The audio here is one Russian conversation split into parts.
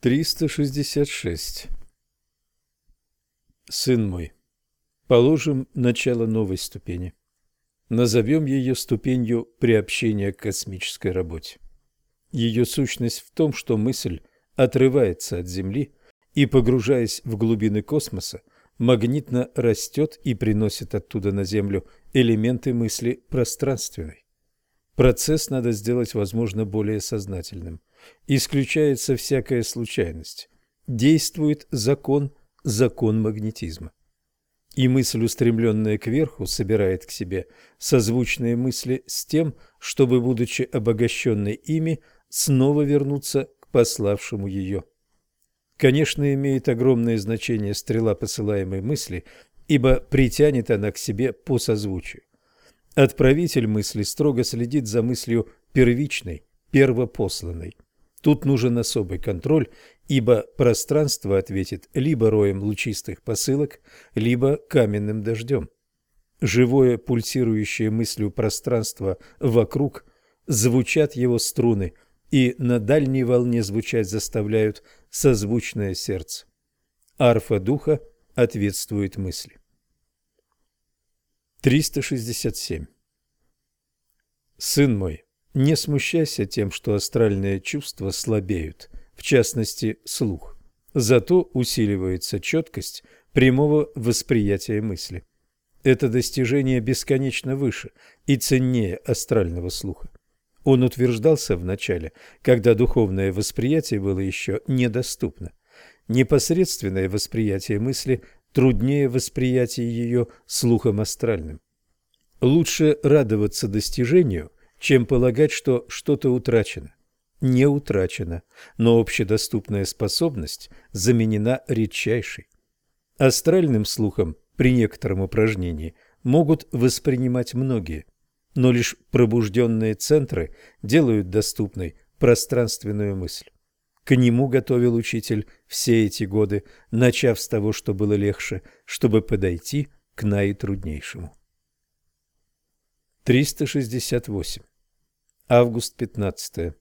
366. Сын мой, положим начало новой ступени. Назовем ее ступенью приобщения к космической работе. Ее сущность в том, что мысль отрывается от Земли и, погружаясь в глубины космоса, магнитно растет и приносит оттуда на Землю элементы мысли пространственной. Процесс надо сделать, возможно, более сознательным. Исключается всякая случайность. Действует закон, закон магнетизма. И мысль, устремленная кверху, собирает к себе созвучные мысли с тем, чтобы, будучи обогащенной ими, снова вернуться к пославшему ее. Конечно, имеет огромное значение стрела посылаемой мысли, ибо притянет она к себе по созвучию. Отправитель мысли строго следит за мыслью первичной, первопосланной. Тут нужен особый контроль, ибо пространство ответит либо роем лучистых посылок, либо каменным дождем. Живое пульсирующее мыслью пространство вокруг звучат его струны, и на дальней волне звучать заставляют созвучное сердце. Арфа духа ответствует мысли. 367. Сын мой, не смущайся тем, что астральные чувства слабеют, в частности, слух. Зато усиливается четкость прямого восприятия мысли. Это достижение бесконечно выше и ценнее астрального слуха. Он утверждался в начале, когда духовное восприятие было еще недоступно. Непосредственное восприятие мысли труднее восприятия ее слухом астральным. Лучше радоваться достижению – чем полагать, что что-то утрачено. Не утрачено, но общедоступная способность заменена редчайшей. Астральным слухом при некотором упражнении могут воспринимать многие, но лишь пробужденные центры делают доступной пространственную мысль. К нему готовил учитель все эти годы, начав с того, что было легче, чтобы подойти к наитруднейшему. 368. Август 15.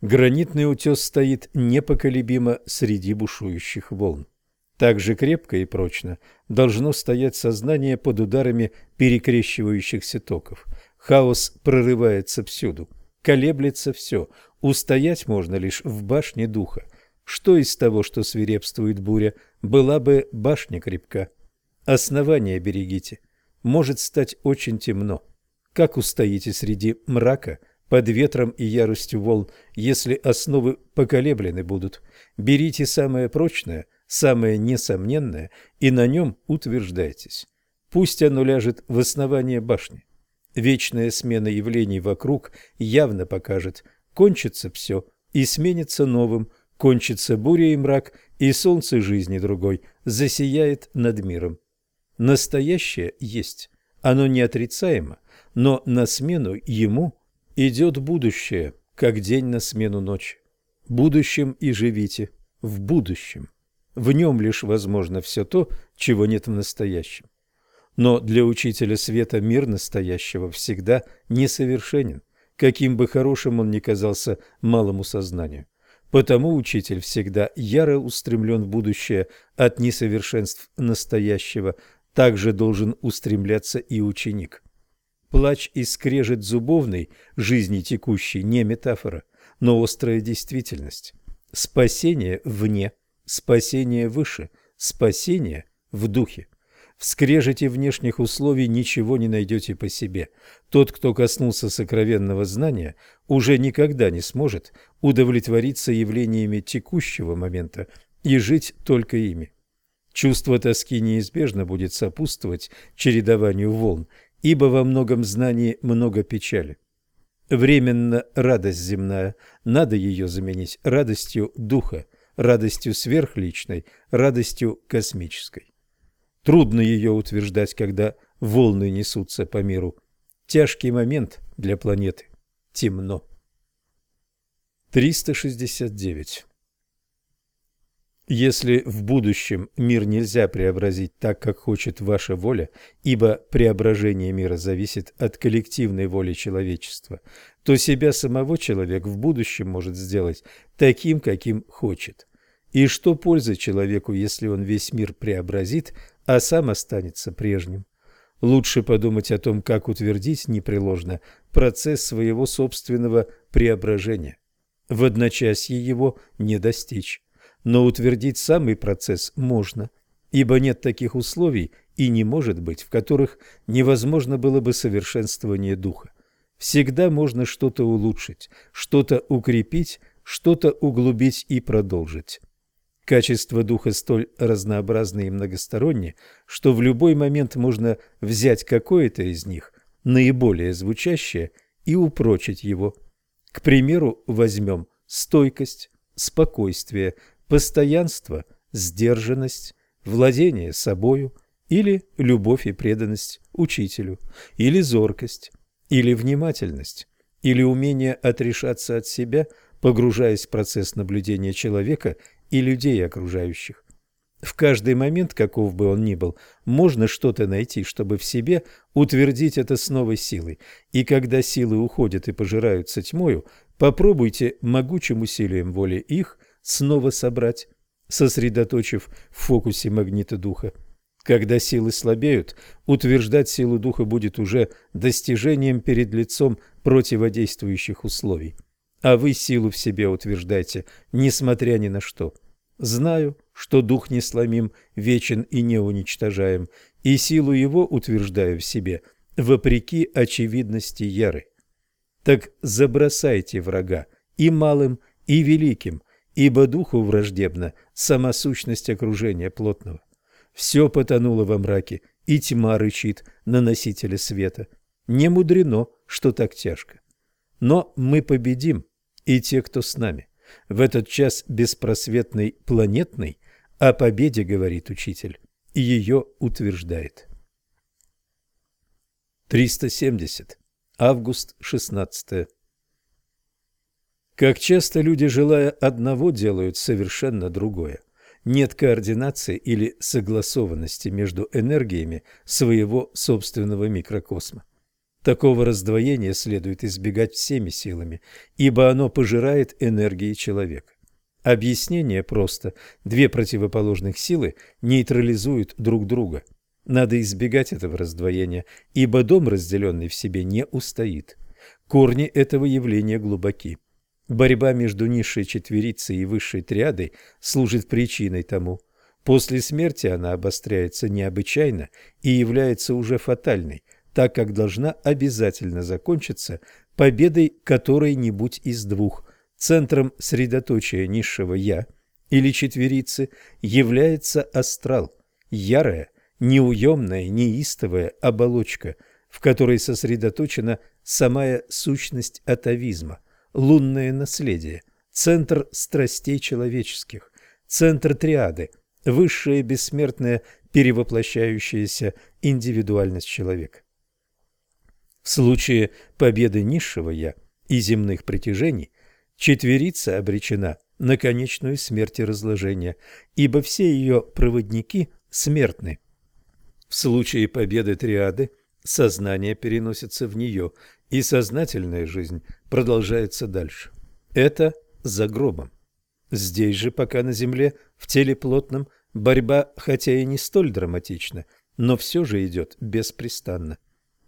Гранитный утес стоит непоколебимо среди бушующих волн. Так же крепко и прочно должно стоять сознание под ударами перекрещивающихся токов. Хаос прорывается всюду, колеблется все. Устоять можно лишь в башне духа. Что из того, что свирепствует буря, была бы башня крепка? Основание берегите может стать очень темно. Как устоите среди мрака, под ветром и яростью волн, если основы поколеблены будут? Берите самое прочное, самое несомненное, и на нем утверждайтесь. Пусть оно ляжет в основание башни. Вечная смена явлений вокруг явно покажет, кончится все и сменится новым, кончится буря и мрак, и солнце жизни другой засияет над миром. Настоящее есть, оно неотрицаемо, но на смену ему идет будущее, как день на смену ночи. Будущем и живите, в будущем. В нем лишь возможно все то, чего нет в настоящем. Но для учителя света мир настоящего всегда несовершенен, каким бы хорошим он ни казался малому сознанию. Потому учитель всегда яро устремлен в будущее от несовершенств настоящего, также должен устремляться и ученик. Плач и скрежет зубовной жизни текущей не метафора, но острая действительность. Спасение вне, спасение выше, спасение в духе. В скрежете внешних условий ничего не найдете по себе. Тот, кто коснулся сокровенного знания, уже никогда не сможет удовлетвориться явлениями текущего момента и жить только ими. Чувство тоски неизбежно будет сопутствовать чередованию волн, ибо во многом знании много печали. Временно радость земная, надо ее заменить радостью духа, радостью сверхличной, радостью космической. Трудно ее утверждать, когда волны несутся по миру. Тяжкий момент для планеты. Темно. 369. Если в будущем мир нельзя преобразить так, как хочет ваша воля, ибо преображение мира зависит от коллективной воли человечества, то себя самого человек в будущем может сделать таким, каким хочет. И что пользы человеку, если он весь мир преобразит, а сам останется прежним? Лучше подумать о том, как утвердить непреложно процесс своего собственного преображения. В одночасье его не достичь, но утвердить самый процесс можно, ибо нет таких условий и не может быть, в которых невозможно было бы совершенствование духа. Всегда можно что-то улучшить, что-то укрепить, что-то углубить и продолжить. Качество духа столь разнообразны и многосторонние, что в любой момент можно взять какое-то из них, наиболее звучащее, и упрочить его. К примеру, возьмем стойкость, спокойствие, постоянство, сдержанность, владение собою или любовь и преданность учителю, или зоркость, или внимательность, или умение отрешаться от себя, погружаясь в процесс наблюдения человека и людей окружающих. В каждый момент, каков бы он ни был, можно что-то найти, чтобы в себе утвердить это с новой силой. И когда силы уходят и пожираются тьмою, попробуйте могучим усилием воли их снова собрать, сосредоточив в фокусе магнита духа. Когда силы слабеют, утверждать силу духа будет уже достижением перед лицом противодействующих условий а вы силу в себе утверждайте, несмотря ни на что. Знаю, что дух несломим, вечен и неуничтожаем, и силу его утверждаю в себе, вопреки очевидности яры. Так забросайте врага и малым, и великим, ибо духу враждебна сама сущность окружения плотного. Все потонуло во мраке, и тьма рычит на носителя света. Не мудрено, что так тяжко. Но мы победим, и те, кто с нами. В этот час беспросветный планетный о победе говорит учитель и ее утверждает. 370. Август 16. Как часто люди, желая одного, делают совершенно другое. Нет координации или согласованности между энергиями своего собственного микрокосма. Такого раздвоения следует избегать всеми силами, ибо оно пожирает энергии человека. Объяснение просто. Две противоположных силы нейтрализуют друг друга. Надо избегать этого раздвоения, ибо дом, разделенный в себе, не устоит. Корни этого явления глубоки. Борьба между низшей четверицей и высшей триадой служит причиной тому. После смерти она обостряется необычайно и является уже фатальной – так как должна обязательно закончиться победой которой-нибудь из двух. Центром средоточия низшего «я» или четверицы является астрал, ярая, неуемная, неистовая оболочка, в которой сосредоточена самая сущность атовизма, лунное наследие, центр страстей человеческих, центр триады, высшая бессмертная перевоплощающаяся индивидуальность человека. В случае победы низшего «я» и земных притяжений четверица обречена на конечную смерть и разложение, ибо все ее проводники смертны. В случае победы триады сознание переносится в нее, и сознательная жизнь продолжается дальше. Это за гробом. Здесь же, пока на земле, в теле плотном, борьба, хотя и не столь драматична, но все же идет беспрестанно.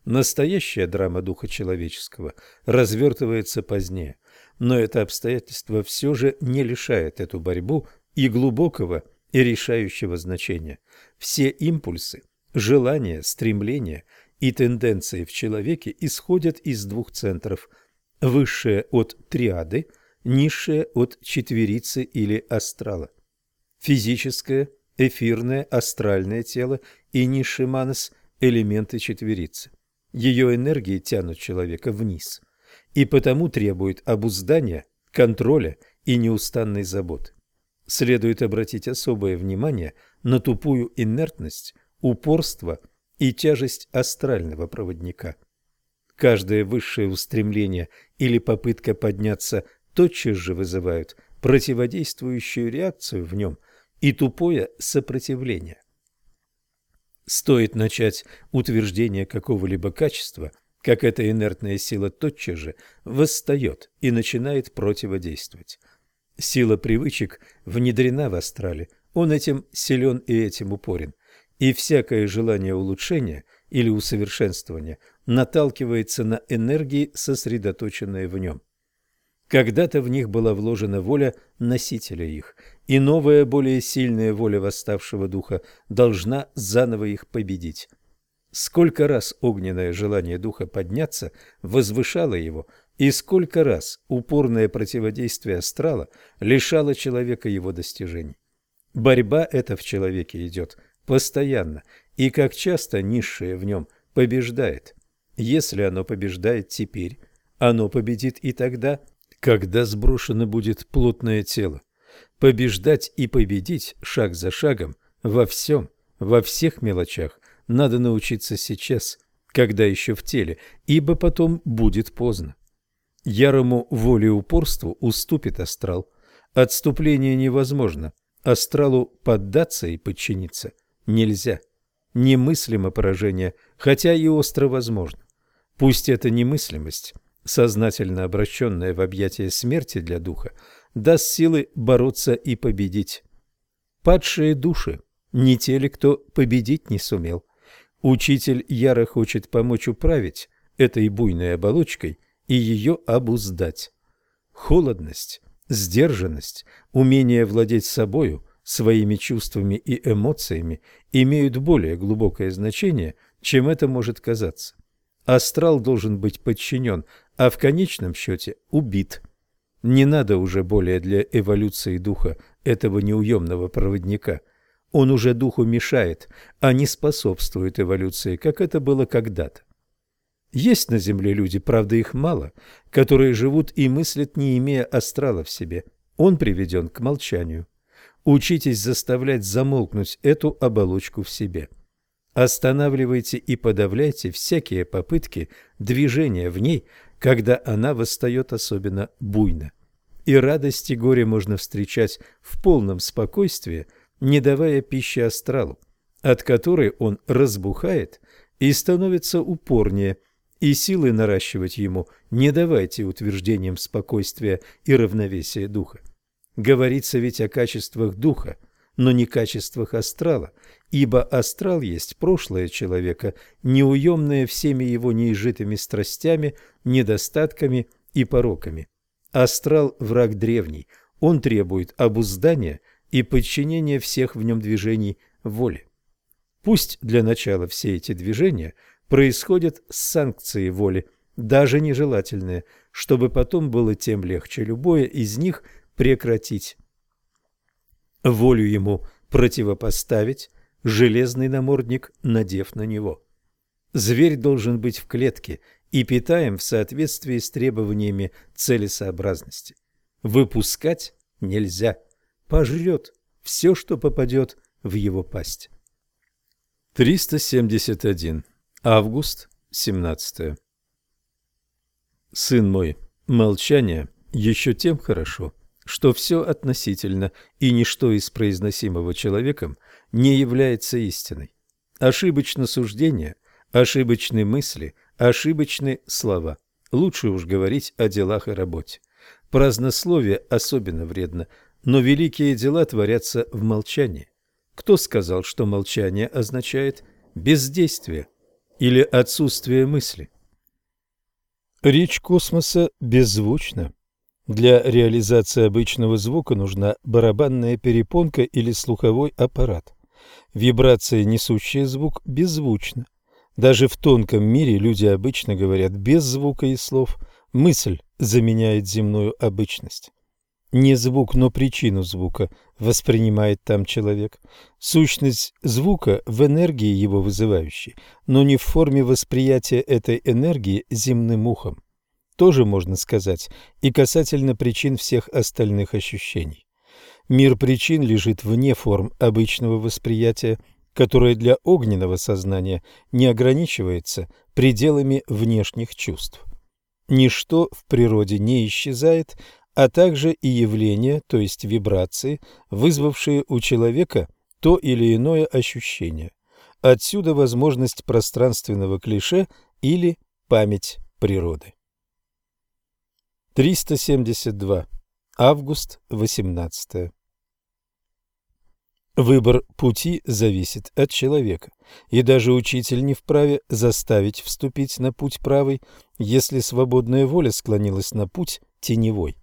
Настоящая драма духа человеческого развертывается позднее, но это обстоятельство все же не лишает эту борьбу и глубокого, и решающего значения. Все импульсы, желания, стремления и тенденции в человеке исходят из двух центров – высшее от триады, низшее от четверицы или астрала. Физическое, эфирное, астральное тело и низший манас – элементы четверицы. Ее энергии тянут человека вниз и потому требуют обуздания, контроля и неустанной заботы. Следует обратить особое внимание на тупую инертность, упорство и тяжесть астрального проводника. Каждое высшее устремление или попытка подняться тотчас же вызывают противодействующую реакцию в нем и тупое сопротивление. Стоит начать утверждение какого-либо качества, как эта инертная сила тотчас же восстает и начинает противодействовать. Сила привычек внедрена в астрале, он этим силен и этим упорен, и всякое желание улучшения или усовершенствования наталкивается на энергии, сосредоточенные в нем. Когда-то в них была вложена воля носителя их, и новая, более сильная воля восставшего духа должна заново их победить. Сколько раз огненное желание духа подняться возвышало его, и сколько раз упорное противодействие астрала лишало человека его достижений. Борьба эта в человеке идет постоянно, и как часто низшее в нем побеждает. Если оно побеждает теперь, оно победит и тогда, когда сброшено будет плотное тело. Побеждать и победить шаг за шагом во всем, во всех мелочах надо научиться сейчас, когда еще в теле, ибо потом будет поздно. Ярому воле и упорству уступит астрал. Отступление невозможно. Астралу поддаться и подчиниться нельзя. Немыслимо поражение, хотя и остро возможно. Пусть эта немыслимость, сознательно обращенная в объятия смерти для духа, даст силы бороться и победить. Падшие души не те ли, кто победить не сумел. Учитель яро хочет помочь управить этой буйной оболочкой и ее обуздать. Холодность, сдержанность, умение владеть собою, своими чувствами и эмоциями имеют более глубокое значение, чем это может казаться. Астрал должен быть подчинен, а в конечном счете убит. Не надо уже более для эволюции духа этого неуемного проводника – он уже духу мешает, а не способствует эволюции, как это было когда-то. Есть на Земле люди, правда их мало, которые живут и мыслят, не имея астрала в себе. Он приведен к молчанию. Учитесь заставлять замолкнуть эту оболочку в себе. Останавливайте и подавляйте всякие попытки движения в ней, когда она восстает особенно буйно. И радость и горе можно встречать в полном спокойствии – не давая пищи астралу, от которой он разбухает и становится упорнее, и силы наращивать ему не давайте утверждением спокойствия и равновесия духа. Говорится ведь о качествах духа, но не качествах астрала, ибо астрал есть прошлое человека, неуемное всеми его неизжитыми страстями, недостатками и пороками. Астрал – враг древний, он требует обуздания и подчинение всех в нем движений воле. Пусть для начала все эти движения происходят с санкцией воли, даже нежелательные, чтобы потом было тем легче любое из них прекратить. Волю ему противопоставить, железный намордник надев на него. Зверь должен быть в клетке и питаем в соответствии с требованиями целесообразности. Выпускать нельзя пожрет все, что попадет в его пасть. 371. Август, 17. Сын мой, молчание еще тем хорошо, что все относительно, и ничто из произносимого человеком не является истиной. Ошибочно суждение, ошибочны мысли, ошибочны слова. Лучше уж говорить о делах и работе. Празднословие особенно вредно, но великие дела творятся в молчании. Кто сказал, что молчание означает бездействие или отсутствие мысли? Речь космоса беззвучна. Для реализации обычного звука нужна барабанная перепонка или слуховой аппарат. Вибрация, несущая звук, беззвучна. Даже в тонком мире люди обычно говорят без звука и слов. Мысль заменяет земную обычность. Не звук, но причину звука воспринимает там человек. Сущность звука в энергии его вызывающей, но не в форме восприятия этой энергии земным ухом. Тоже можно сказать и касательно причин всех остальных ощущений. Мир причин лежит вне форм обычного восприятия, которое для огненного сознания не ограничивается пределами внешних чувств. Ничто в природе не исчезает, а также и явления, то есть вибрации, вызвавшие у человека то или иное ощущение. Отсюда возможность пространственного клише или память природы. 372. Август 18. Выбор пути зависит от человека, и даже учитель не вправе заставить вступить на путь правый, если свободная воля склонилась на путь теневой.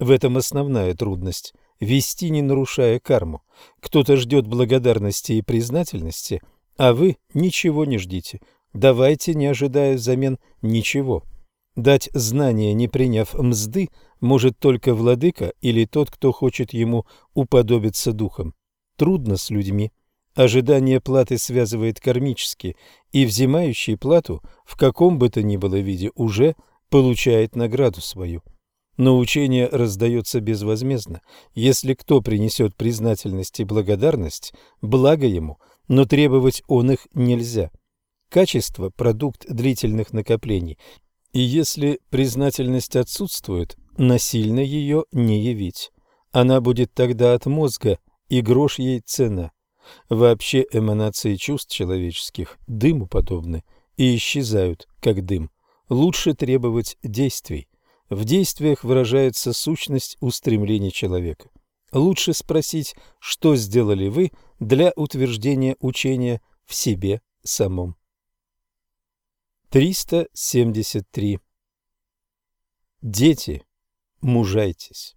В этом основная трудность – вести, не нарушая карму. Кто-то ждет благодарности и признательности, а вы ничего не ждите. Давайте, не ожидая взамен ничего. Дать знание, не приняв мзды, может только владыка или тот, кто хочет ему уподобиться духом трудно с людьми. Ожидание платы связывает кармически, и взимающий плату в каком бы то ни было виде уже получает награду свою. Но учение раздается безвозмездно. Если кто принесет признательность и благодарность, благо ему, но требовать он их нельзя. Качество – продукт длительных накоплений, и если признательность отсутствует, насильно ее не явить. Она будет тогда от мозга и грош ей цена. Вообще эманации чувств человеческих дыму подобны и исчезают, как дым. Лучше требовать действий. В действиях выражается сущность устремлений человека. Лучше спросить, что сделали вы для утверждения учения в себе самом. 373. Дети, мужайтесь.